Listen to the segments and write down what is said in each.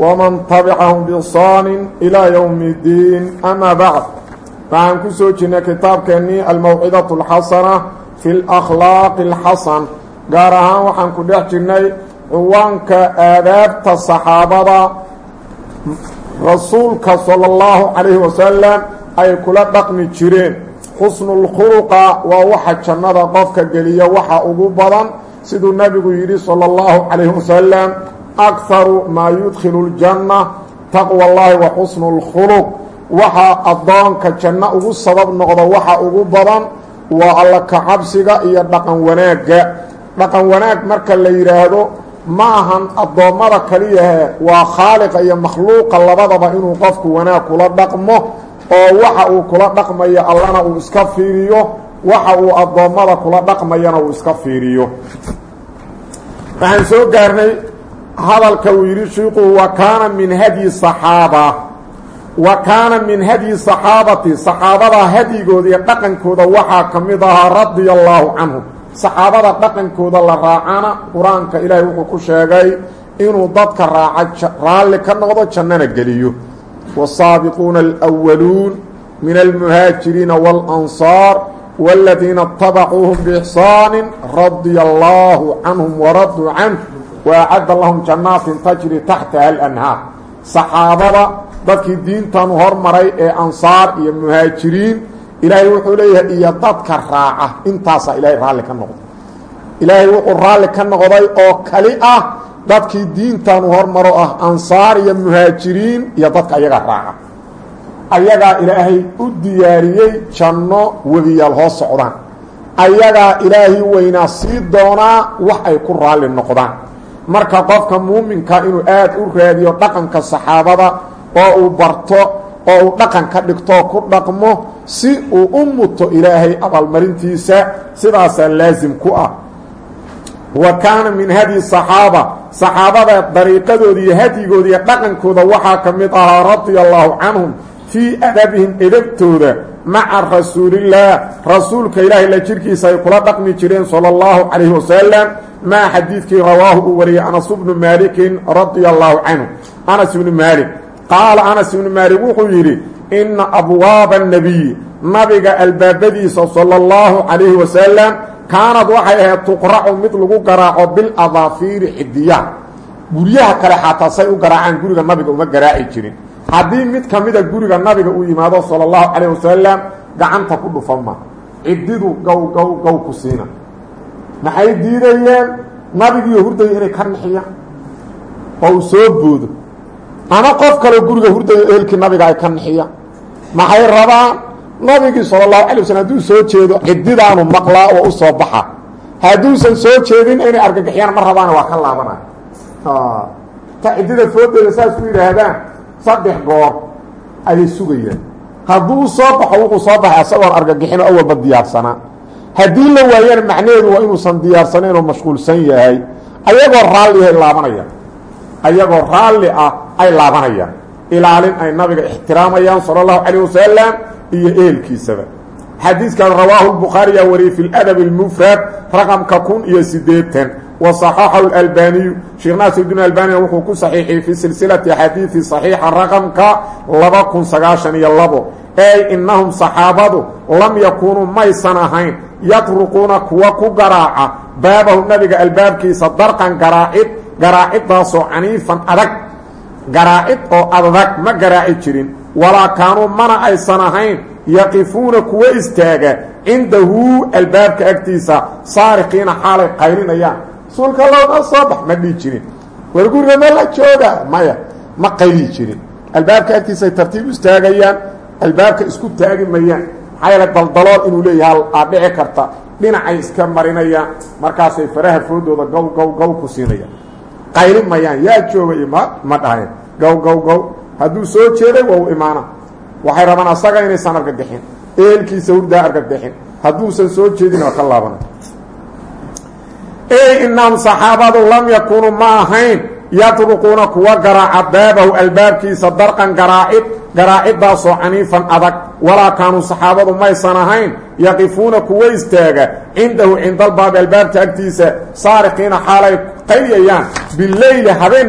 waman tabicahum biixsaanin ilaa yowmi iddiin amaa bacd waxaan ku soo jirnay kitaabkeennii almawcidatu alxasana fi alakhlaaqi alxasan gaar ahaan waxaan ku dhex jirnay ciwaanka aadaabta saxaabada rasuulka sala allahu calayhi wasalam ay kula dhaqmi jireen xusnulkhuluqa waa waxa jannada qofka geliya waxa ugu badan siduu nabigu yidhi sala allahu calayhi wasalam akharu maa yudkhilu ljanna taqwa allahi wa xusnu اlkhuluq waxaa addoonka janno ugu sabab noqda waxa ugu badan waa alla ka cabsiga iyo dhaqan wanaagga dhaqan wanaag marka la yidhaahdo ma ahan addoommada kaliyahe waa khaaliqa iyo makhluuqa labadaba inuu qofku wanaag kula dhaqmo oo waxa uu kula dhaqmayo allana uu iska fiiriyo waxa uu addoommada kula dhaqmayana uu iska fiiriyo waxaan soo hadalka uu yidhi shiiku wa kaana min hadyi saxaaba. Wa kaana min hadyi saxaabati saxaabada hadyigooda iyo dhaqankooda waxaa ka mid ahaa radia allaahu canhum saxaabada dhaqankooda la raacana qur'aanka ilaahay wuxuu ku sheegay inuu dadka raaca raalli ka noqdo jannana geliyo. Waasaabiquuna alwaluun min almuhaajiriina waalansaar wاladiina اtabacuuhum biixsaani radia allaahu canhum waraduu canh waacadda lahum jannaatin tajri taxtaha alanhaar saxaabada dadkii diintanu hormaray ee ansaar iyo muhaajiriin ilaahay wuxuu leeyahay iyo dadka raaca intaasaa ilaahay raalli ka noqday ilaahay wuxuu raalli ka noqday oo kali ah dadkii diintanu hormaro ah ansaar iyo muhaajiriin iyo dadka ayagaa raaca ayagaa ilaahay u diyaariyey janno webiyaal hoos socdaan ayagaa ilaahay weynaa sii doonaa wax ay ku raalli noqdaan marka qofka muuminka inuu aad u raadiyo dhaqanka saxaabada oo uu barto oo uu dhaqan ka dhigtoo ku dhaqmo si uu u muto ilaahay abaalmarintiisa sidaasaa laasim ku ah. Wa kaana min hadyi saxaaba saxaabada dariiqadooda iyo dhaqankooda waxaa ka mid ahaa radia allaahu canhum fii adabihim edabtooda maca rasuulillaah rasuulka ilaahay la jirkiisa ay kula dhaqmi jireen sala allahu calayhi wasalam maa xadiidkii rawaahu uu wariyey anas bnu maalikin radia allaahu canhu. Anas ibnu maalik qaala anas ibnu maalik wuxuu yidhi inna abwaaba annabiyi nabiga albaabadiisa sala allahu calayhi wasalam kaanad waxay ahayd tuqracu mid lagu garaaco biladaafiiri xidiyaha guryaha kale xataa say u garaacaan guriga nabiga uma garaaci jirin haddii mid ka mida guriga nabiga uu yimaado sala allahu calayh wasalam gacanta ku dhufan ma. Cididu gow gow gow ku siina. Maxay diidayeen? Nabigiiyo hurdaya inay ka nixiyaan oo uu soo boodo. Ama qof kaleo guriga hurdayo ehelkii nabiga ay ka nixiyaan maxay rabaan? Nabigii sala allahu calay waslm hadduu soo jeedo cididaanu maqlaa oo u soo baxa. Hadduusan soo jeedin inay argagixiyaan ma rabaana waa ka laabanaya. Ta ciddida foodeeda saas ku yidhaahdaan saddex goor ayay sugayaan hadduu soo baxo wuxuu soo baxay asagoon argagixin awalba diyaarsanaa haddii la waayana macnaheedu waa inuusan diyaarsanayn oo mashquulsan yahay. Ayagoo raalli ay laabanayaan. Ayagoo raalli ah ay laabanayaan. Ilaalin ay nabiga ixtiraamayaan sala allahu calayh wasalam iyo ehelkiisaba xadiiskan rawaahu lbukhaariyaa wariyey fi ladab اlmufrad raqamka kun iyo sideetan wa صaxaxahu اlalbaniyu sheekh naasirdiin albaniya wuxuu ku saxiixiyey fii silsilati axaadiidi صaxiixa raqamka laba kun sagaashan iyo labo ey innahum saxaabadu lam yakuunuu maysan ahayn yatruquuna kuwa ku garaaca baabahu nabiga albaabkiisa darqan garaacid garaaciddaasoo caniifan adag garaacid oo adag ma garaaci jirin walaa kaanuu mana aysan ahayn yaqifuuna kuwa istaaga cindahu albaabka agtiisa saariqiina xaalay qaylinayaan rasuulka lowna soo bax ma dhihi jirin. War guriga ma la jooga maya ma qayli jirin. Albaabka agtiisaay tartiib istaagayaan albaabka isku taagi mayaan. Maxaa yeele daldalool inuu leeyahay aa dhici karta. Dhinacay iska marinayaan markaasay faraha foodooda gow gow gow ku siinayaan. Qayli mayaan yaa joogay ma ma dhahayn gow gow gow hadduu soo jeeday waa u imaana waxay rabaan asaga inaysan argagixin. Ehelkiisa hurdaa argagixin. Hadduusan soo jeedin waa ka laabana ey inahum saxaabadu lam yakunuu ma ahayn yadruquuna kuwa garaaca baabahu albaabkiisa darqan garaacid garaaciddaasoo caniifan adag walaa kaanuu saxaabadu maysan ahayn yaqifuuna kuwa istaaga cindahu cindalbaabi albaabta agtiisa saariqiina xaalay qayliyayaan bileyli habeen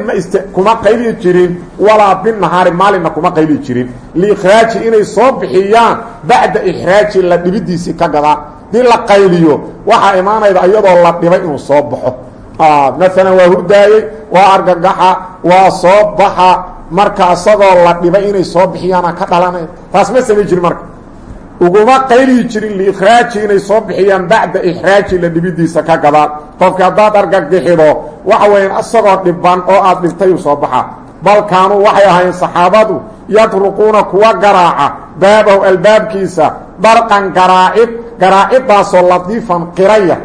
kuma qayliyi jirin walaa binahaari maalinna kuma qayliyi jirin liikhraaji inay soo bixiyaan bacda ixraaji la dhibidiisii ka gadaan dii la qayliyo waxaa imaanayda iyadoo la dhibay inuu soo baxo. Maalan waa hurdaayey waa argagaxa waa soo baxa. Marka isagoo la dhibay inay soo bixiyaana ka dhalanay taas ma samay jirin marka. Uguma qayliyi jirin liikhraaji inay soo bixiyaan bacda ixraaji la dhibidiisa ka gadaan qofki haddaad argagixido waxa weeyaan isagoo dhiban oo aad dhibtay uu soo baxa. Bal kaanuu waxay ahayn saxaabadu yadruquuna kuwa garaaca baabahu albaabkiisa darqan garaacid garaaciddaasoo ladiifan qiraya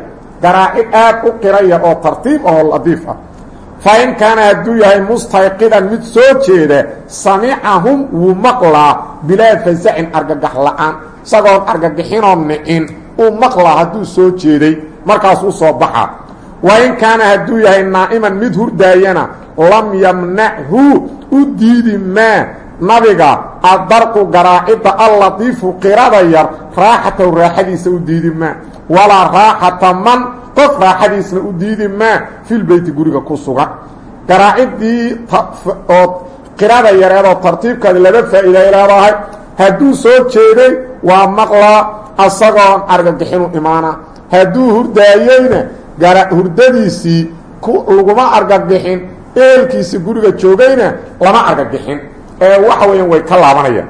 garaacid aad u qiraya oo tartiib ahoo ladiif ah. Fa in kaana hadduu yahay mustayqidan mid soo jeeda samicahum wuu maqlaa bilaa fasacin argagax la'aan isagoon argagixinoo nicin uu maqlaa hadduu soo jeeday markaas u soo baxa. Wa in kaana hadduu yahay naa'iman mid hurdaayana lam yamnachu u diidi maa nabiga addarqu garaacidda allatiifu qirada yar raaxatahu raaxadiisa u diidi maa walaa raaxata man qof raaxadiisna u diidi maa filbeyti guriga ku sugan garaaciddii oo qirada yareedoo tartiibkaadi laba faa'iiday leedahay hadduu soo jeeday waa maqlaa asagoon argagixinu imaana hadduu hurdaayeyna hurdadiisii laguma argagixin eelkiisii guriga joogayna lama argagixin ee waxa weeyaan way ka laabanayaan.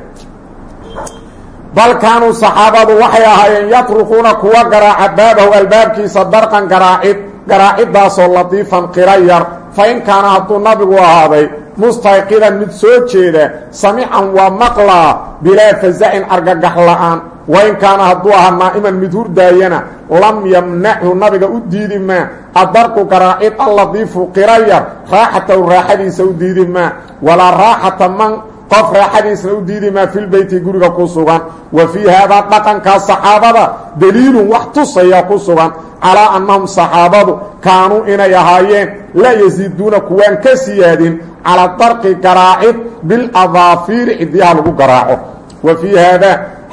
Bal kaanuu saxaabadu waxay ahaayeen yatruquuna kuwa garaaca baabahu albaabkiisa darqan garaacid garaaciddaasoo latiifan qira yar. Fa in kaana hadduu nabigu ahaaday mustayqidan mid soo jeeda samican waa maqlaa bilaa fasacin argagax la'aan wa in kaana hadduu ahaa naa'iman mid hurdaayana lam yamnachu nabiga u diidi maa addarqu garaacid allatiifu qira yar raaxatahu raaxadiisa u diidi maa walaa raaxata man qof raaxadiisna u diidi maa filbeyti guriga ku sugan. Wa fii haadaa dhaqankaa saxaabada daliilun wax tusaya ku sugan calaa annahum saxaabadu kaanuu inay ahaayeen laa yasiiduuna kuwaan ka siyaadin calaa darqi garaacid biladaafiiri ciddiyaha lagu garaaco. Wa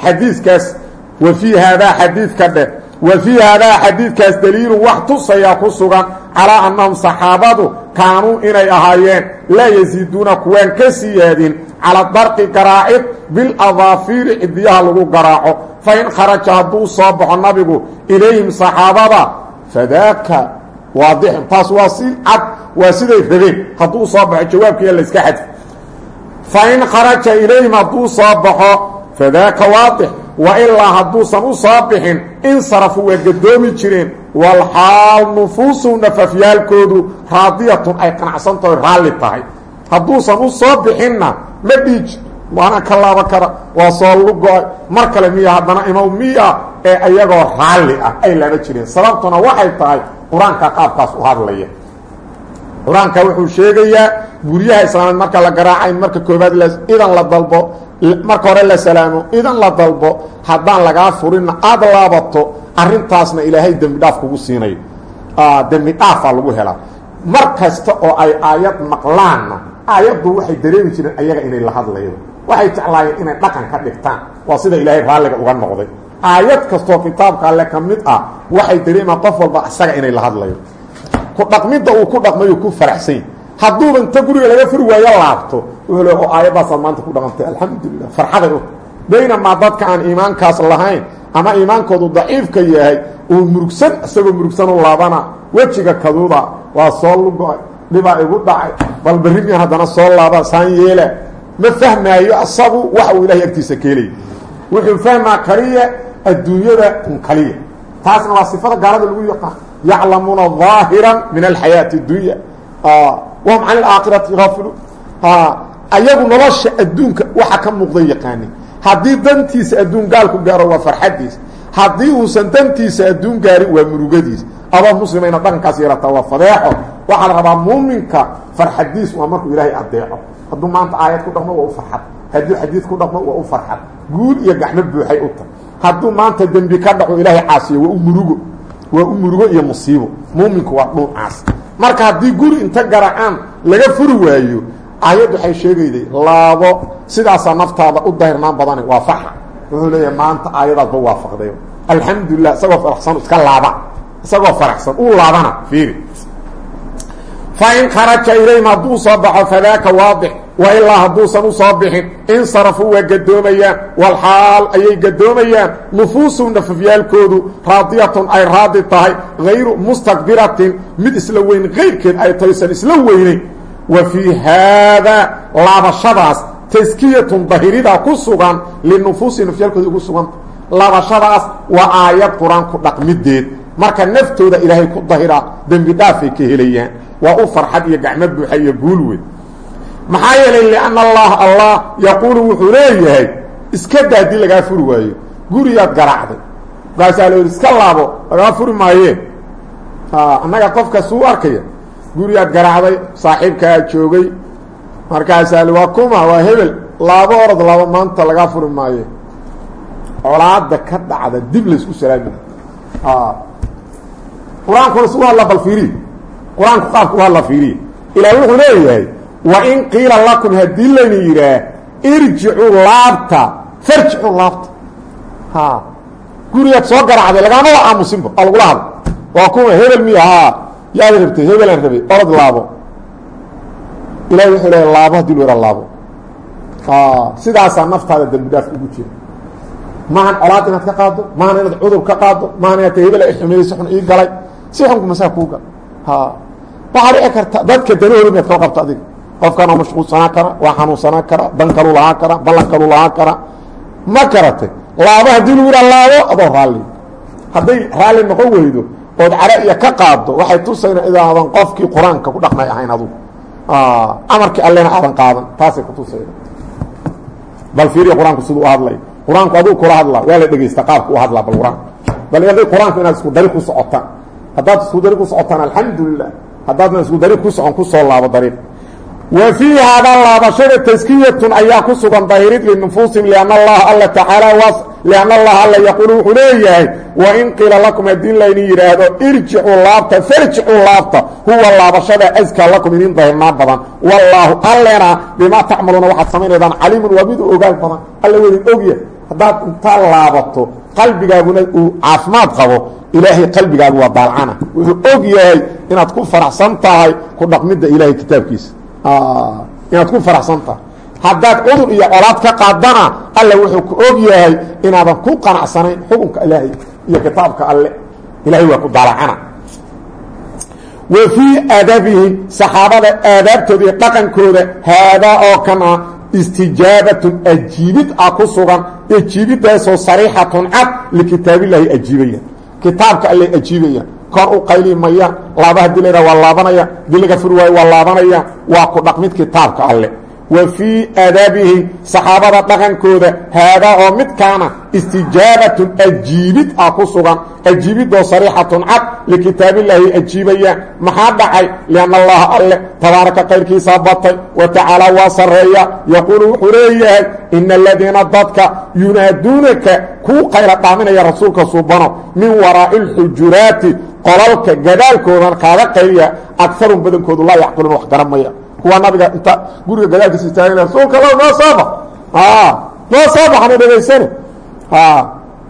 xadiikaas wa fii haadaa xadiidka dheh wa fii haadaa xadiidkaas daliilun wax tusayaa ku sugan calaa annahum saxaabadu kaanuu inay ahaayeen laa yasiiduuna kuwaan ka siyaadin calaa darqi garaacid biladaafiiri ciddiyaha lagu garaaco. Fa in kharaja hadduu soo baxo nabigu ilayhim saxaabada fadaaka waadixun taas waa si cad waa siday rabeen hadduu soo baxo jawaabkiiya layska xadfi. Fa kharaja ilayhim hadduu soo baxo fadaaka waadix wa ilaa hadduusan u soo bixin insarafu waa gadoomi jireen walxaal nufuusu nafafyaalkoodu raadiyatun ay qanacsantaho raalli tahay. Hadduusan u soo bixinna ma dhiij waana ka laaba kara waa soo lugo mar kale miya haddana imaw miya ee ayagoo raalli ah ay laaba jireen. Sababtuna waxay tahay qur'aanka qaabkaas u hadlaya. Qur'aanka wuxuu sheegayaa guryaha islaameed marka la garaaca in marka koobaad idan la dalbo marka hore la salaamo idan la dalbo haddaan lagaa furinna aada laabato arrintaasna ilaahay dembi dhaaf kugu siinayo. Dembi dhaafaa lagu helaa. Mar kasta oo ay aayad maqlaanna aayaddu waxay dareemi jireen ayaga inay la hadlayo waxay jeclaayeen inay dhaqan ka dhigtaan. Waa sida ilaahay raalliga uga noqday. Aayad kastoo kitaabka alle ka mid ah waxay dareemaan qof walba isaga inay la hadlayo. Ku dhaqmidda uu ku dhaqmayo ku faraxsany hadduuba inta guriga laga furi waayo laabto wuxuu le oh, aayadaasaad maanta ku dhaqantay alxamdulilah farxaday u. Baynamaa dadka aan iimaankaas lahayn ama iimaankoodu daciifka yahay uu murugsan isagoo murugsanu laabana wejiga kaduuda waa soo lugay dhibaa igu dhacay bal berrimiya hadana soo laaba saan yeela. Ma fahmaayo asabu waxa uu ilahay agtiisa keelay. Wuxuu fahmaa kaliya adduunyada un kaliya. Taasna waa sifada gaalada lagu yaqaan yaclamuuna daahiran min alxayaati اddunya wahum can اlaakhirati gaafiluun ayagu nolosha adduunka waxa ka muuqday yaqaanin haddii dantiisa adduun gaalku gaaro waa farxadiisa haddii uusan dantiisa adduun gaarin waa murugadiis adoo muslima inaad dhaqankaas yeelataa waa fadeexo. Waxaa la rabaa muuminka farxadiis waa markuu ilaahay adeeco hadduu maanta aayad ku dhaqmo waa u farxad. Hadduu xadiid ku dhaqmo waa u farxad. Guul iyo gacmo buuxay u tahay. Maanta dembi ka dhaco ilaahay caasiyo waa waa u murugo iyo musiibo. Muuminku waa dhuucaas marka haddii guri inta garacaan laga furi waayo aayaddu waxay sheegayday laabo sidaasaa naftaada u dahirnaan badane waa farxa wuxuu leeyahay maanta aayadaadba waafaqday. Alxamdulilah isagoo faraxsan iska laaba. Isagoo faraxsan uu laabana fiiri. Fain kharaja ilayhim hadduu soo baxo fadaaka waadix wa ilaa hadduusan u soo bixin insarafuu waa gadoomayaan walxaal ayay gadoomayaan nufuusuhum nafafyaalkoodu raadiyatun ay raadi tahay hayru mustakbiratin mid isla weyn kayrkeed ay taysan isla weynayn. Wa fii haadaa laabashadaas taskiyatun dahirida ku sugan linufuusi nafyaalkooda ugu suganta laabashadaas waa aayad qur'aanku dhaqmideed marka naftooda ilaahay ku dahira dembi dhaafay ka helayaan. Waa u farxad iyo gacmo buuxa iyo guul weyn maxaa yeelay lianna allaha allah yaquulu wuxuu leeyahay iska daa haddii lagaa furi waayo guriyaad garaacday markaasaa la iska laabo lagaa furi maayeen annaga qofkas uu arkaya guriyaad garaacday saaxiibkaa joogay. Markaasaa waa kuma waa hebel. Laabo orod labo maanta lagaa furi maaye. Colaada ka dhacda dib laysku salaami qur'aankuna su hadla bal fiiriy qur'aanku qaabka u hadla fiiriye. Ilaah wuxuu leeyahay wain qiila lakum haddii layna yidhaah irjicuu laabta farjicuu laabta. Ha. Gurigaad soo garacday lagaama wa aamusinba aa lagula hadla waa kuma hebel miya haa yaad rabtay hebelaan rabay orod laabo. Ilahi wuxuu leeya laabo haddii lu yara laabo. Sidaasaa naftaada dembi dhaaf ugu jira. Maahan colaad inaad ka qaado maahan inaad cudur ka qaado maahan inaad hebel xumeeyey si xun ii galay. Si xunku masaa kuu gal ha qofkanoo mashquulsanaan kara waa xanuunsanaan kara dan kalu lahaan kara ballan kalu lahaan kara ma garatay laabo haddii lagu yidhaha laabo adoo raalli. Hadday raalli noqon weydo ood cara iyo ka qaado waxay tusayna idaadan qofkii qur'aanka ku dhaqmay ahayn adugu amarkii allena aadan qaadan taasay ku tusayna bal fiiriya qur'aanku siduu u hadlay. Qur'aanku aduu kula hadlaa waa la dhegeysta qaabka u hadlaa bal qur'aanku. Bal aday qur'aanku inaad isku dari ku socotaan haddaad isku dari ku socotaan alxamdulilah haddaadna isku dari ku socon ku laabo dariiq wa fii haadaa laabashada taskiyatun ayaa ku sugan dahirid linufuusihim lianna allaha alla tacaala lianna allaha alla yaquulu wuxuu leeyahay wain qiila lakum haddii layni yidhaahdo irjicuu laabta farjicuu laabta huwa laabashada askaa lakum idin dahirnaan badan. Wallaahu allena bimaa tacmaluuna waxaad samaynaydaan caliimun waa mid u ogaal badan. Alla wadin ogya haddaad intaa laabato qalbigaaguna uu caafimaad qabo ilaahay qalbigaagu waa daalcana. Wuxuu og yahay inaad ku faraxsan tahay ku dhaqmidda ilaahay kitaabkiisa inaad ku faraxsan tahay haddaad cudur iyo colaad ka qaadana alla wuxuu ku og yahay inaadan ku qanacsanayn xukunka ilaahay iyo kitaabka alle. Ilahay waa ku daalacana. Wa fii aadabihim saxaabada aadaabtooda iyo dhaqankooda haadaa oo kan ah istijaabatun ajiibid ah ku sugan ajiibidaasoo sariixatun cad likitaabillaahi ajiibaya. Kitaabka allay ajiibayaan kor u qayli mayaan laaba haddii la yidhaha waa laabanaya. Hadii laga furi waayo waa laabanayaan waa ku dhaqmid kitaabka alle. Wa fii aadaabihim saxaabada dhaqankooda haadaa oo midkaana istijaabatun ajiibid ah ku sugan. Ajiibidoo sariixatun cad likitaabillaahi ajiibayaan maxaa dhacay? Lianna allaha alle tabaaraka qayrkiisaa batay. Wa tacaala waa sarreeya. Yaquulu wuxuu leeyahay ina aladiina dadka yunaaduunaka kuu qayla dhaaminaya rasuulka suubano min waraa'i alxujuraati qolalka gadaalkoodan kaaga qayliya agarun badankoodu laa yacqiluuna wax garan maya. Kuwa nabiga inta guriga gadaalkiisa istaagan rasuulka alla noo soo bax. Noo soo baxna dhegaysane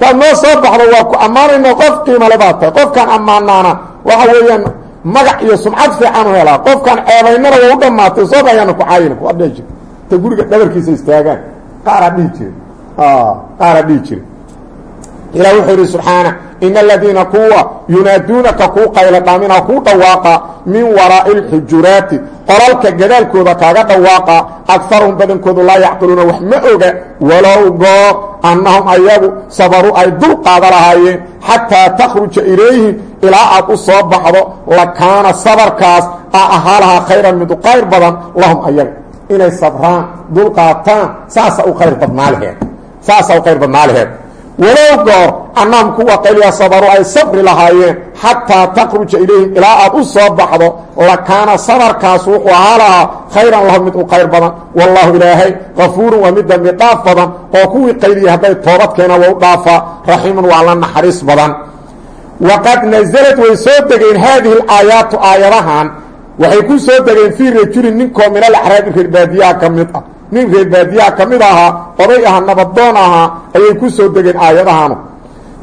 taad noo soo baxdo waa ku ammaanayno qof qiimale baa tahay. Qofkaan ammaanaana waxa weeyaan magac iyo sumcad fiican u helaa qofkaan ceebaynana waa u dhammaatay soo baxyaana ku caayina kuwa dhihi jira. Inta guriga dhabarkiisa istaagaan. Qaaraa dhihi jire qaaraa dhihi jire ilah wuxuu in aladiina kuwa yunaaduunaka kuu qayla dhaamina kuu dhawaaqa min waraa'i اlxujuraati qolalka gadaalkooda kaaga dhawaaqa agaruhum badankoodu laa yacqiluuna wax ma oga walow goor annahum ayagu sabaruu ay dul qaada lahaayeen xataa takhruja ilayhim ilaa aad u soo baxdo lakaana sabarkaas a ahaa lahaa khayran mid u qayr badan lahum ayaga inay sabraan dul qaataan saasa u khayr badnaa laheed saasa u khayr badnaa laheed walow annahum kuwa qayliya sabaru ay sabri lahaayeen xataa taqruja ilayhim ilaa aad u soo baxdo lakaana sabarkaas wuxuu ahaa lahaa khayran lahum mid u khayr badan. Wallaahu ilaahay kafuurun waa mid dambi badan oo kuwii qayliya hadday toobad keenaan waa u dhaafaa raxiimun waa la naxariis badan. Waqad nasalad way soo degeen haadihi alaayaatu aayadahan. Waxay ku soo degeen fii rajulin ninkoo min alacraabi reerbaadiyaha ka mid ah. Nin reerbaadiyaha ka mid ahaa oday aha nabadoon ahaa ayay ku soo degeen aayadahanu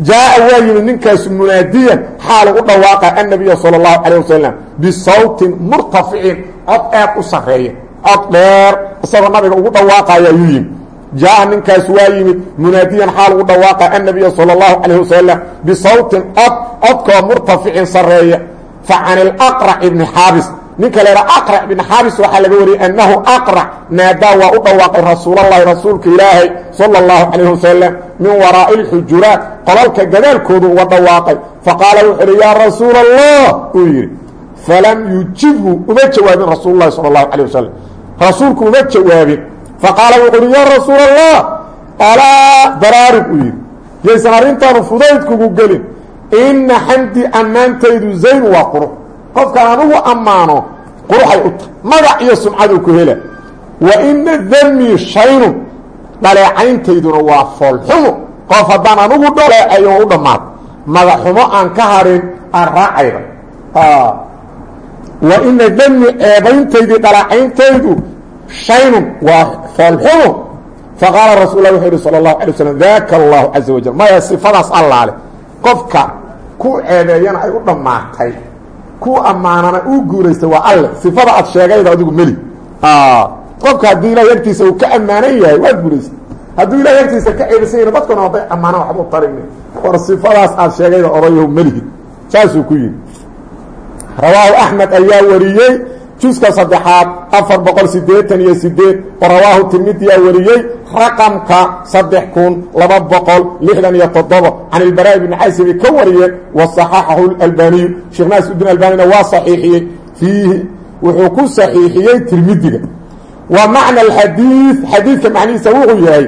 jaa'a waa yimid ninkaasu munaadiyan xaalu u dhawaaqa annabiya sala allahu calayh wasalam bisawtin murtaficin cod aad u sarreeya cod dheer isagoo nabiga ugu dhawaaqaya ayuu yimid jaa'a ninkaas waa yimid munaadiyan xaal ugu dhawaaqa annabiya sala allahu calayh wasalam bisawtin cod codkoo murtaficin sarreeya fa can ilaqrac ibni xaabis ninka leha aqrac ibn xaabis waxaa laga wariyey annahu aqrac naadaa waa u dhawaaqay rasuulallahi rasuulka ilaahay sala allahu calayh wasalam min waraa'i alxujuraat qolalka gadaalkoodu uga dhawaaqay. Faqaala wuxuu uhi yaa rasuula allah uu yidhi falam yujibhu. Uma jawaabin rasuulu llahi sala allahu calayh wasalam rasuulku uma jawaabin. Faqaala wuxuu uhi yaa rasuula allah alaa baraarug uu yidhi yaysan arrintaanu fudaydkugu gelin. Inna xamdi ammaantaydu zayn waa qurux. Qofkaan anugu ammaano quruxay u tahay. Magac iyo sumcaduu ku hela. Wa ina damii shaynun dhaleecayntayduna waa foolxumo qof haddaan anugu dhaleecayo u dhammaad. Magaxumo aan ka harin aan raacayda wa ina damii ceebayntaydii dhaleecayntaydu shaynun waa foolxumo faqaala rasul lah wuxuu yihi sala allahu alay waslam daaka allahu caza wajal. Maya sifadaas allaale. Qofka ku ceebeeyana ay u dhammaatay ku ammaanana uu guulaystay waa alle. Sifada aad sheegayda adigu meli. Qofka haddii ilahay agtiisa uu ka ammaanan yahay waa guulaystay hadduu ilahay agtiisa ka ceebaysan yahin dadkuna hadday ammaanaan waxba u tarin war sifadaas aad sheegayda odayahu melihid saasuu ku yidhi. Rawaahu axmed ayaa wariyey juska saddexaad afar boqol sideetan iyo sideed oo rawaahu tirmidiyaa wariyey raqamka saddex kun laba boqol lixdan iyo toddoba can ilbaraa ibni xaysibi ka wariyeen wa saxaxahu albaniyu sheekh naasudin albanina waa saxiixiyey fiihi wuxuu ku saxiixiyey tirmidiga wa macna alxadiid xadiidka macnihiisa wuxuu yahay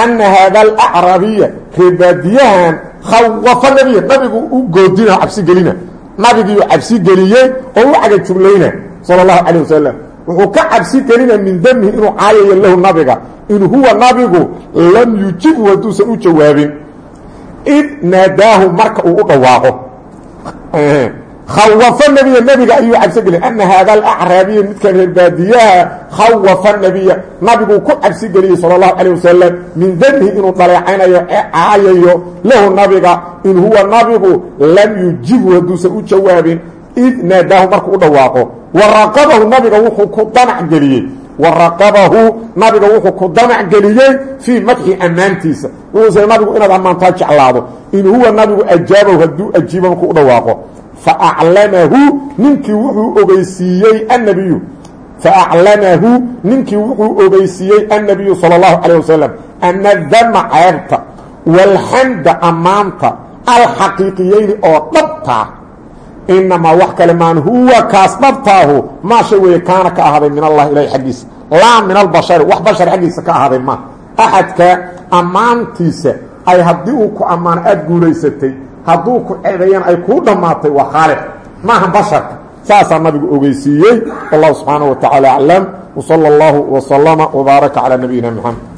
ana haada alacrabiya reebaadiyahan khawafa nabiya nabigu u goodina cabsi gelina. Nabigiiu oo u cagajuglayna sala allahu calayh wasalam wuxuu ka cabsi gelina min damihi inuu caayayo lahu nabiga. In huwa nabigu lam yujibhu hadduusan u jawaabin. Id naadaahu marka uu u dhawaaqo. Khawafa nabiya nebiga ayuu cabsi geliyay ana haada alacraabiya midkan reerbaadiyaha khawafa nabiya nabiguu ku cabsi geliyey sala allahu calayh wasalam min damihi inuu dhaleecaynayo caayayo lahu nabiga. In huwa nabigu lam yujibhu hadduusan u jawaabin id naadaahu markuu u dhawaaqo waraqabahu nabiga wuxuu ku danac geliyey. Waraqabahu nabiga wuxuu ku danac geliyey fii madxi ammaantiisa. Wuxuuse nabigu inaad ammaantaa jeclaado in huwa nabigu ajaabahu hadduu ajiibo markuu u dhawaaqo. Faaclamahu ninkii wuxuu ogeysiiyey annabiyu. Faaclamahu ninkii wuxuu ogeysiiyey annabiyu sala allahu calayh wasalam ana dama ceebta walxamda ammaanta alxaqiiqiyeyni oo dhabtaa inamaa wax kale maan huwa kaas dhabtaahu maasha weeye kaana ka ahaaday min allahi ilahi xaggiisa laa min albashari wax bashar xaggiisa ka ahaaday ma axadka ammaantiisa ay haddii uu ku ammaan aada guulaysatay hadduu ku ceedeeyana ay kuu dhammaatay waa khaaliq maaha basharka saasaa nabigu ogeysiiyey wallahu subxaanaه wa tacaala aclam wsala اllahu wslama wbaaraka calaa nabiyina mxamed